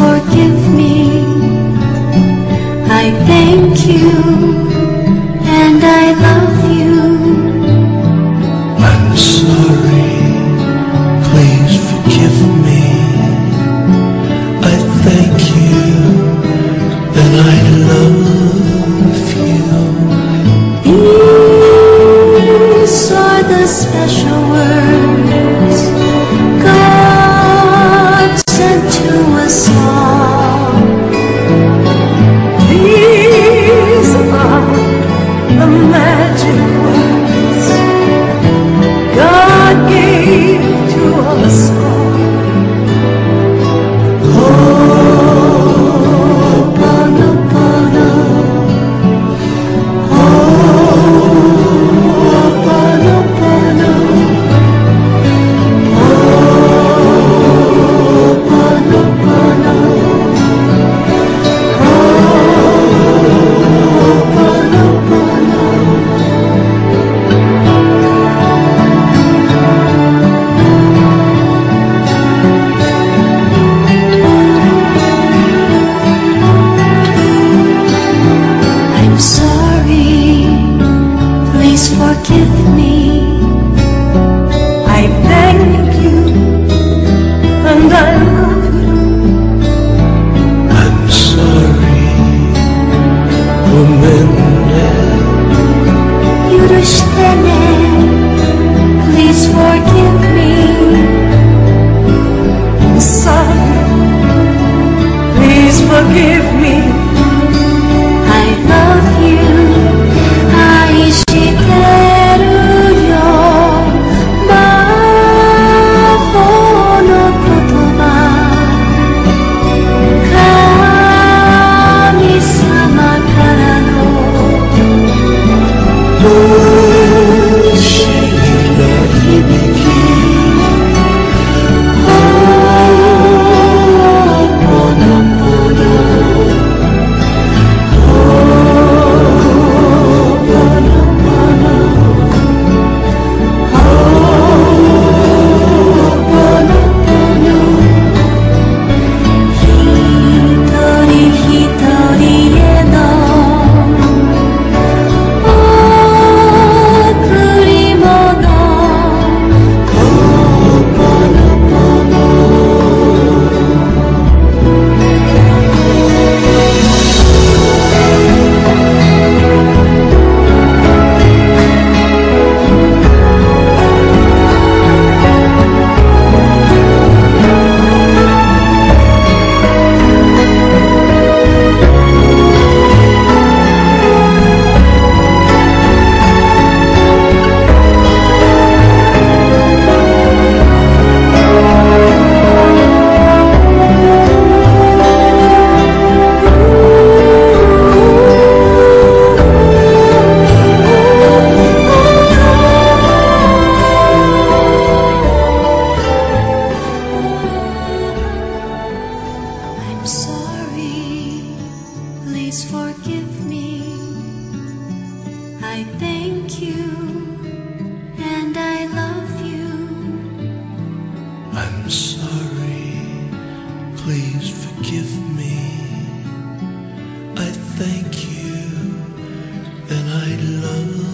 forgive me. I thank you and I love you. I'm sorry, please forgive me. I thank you and I love you. You saw the special. magic. Forgive me. I thank you and I love you. I'm sorry, please forgive me. I thank you and I love you.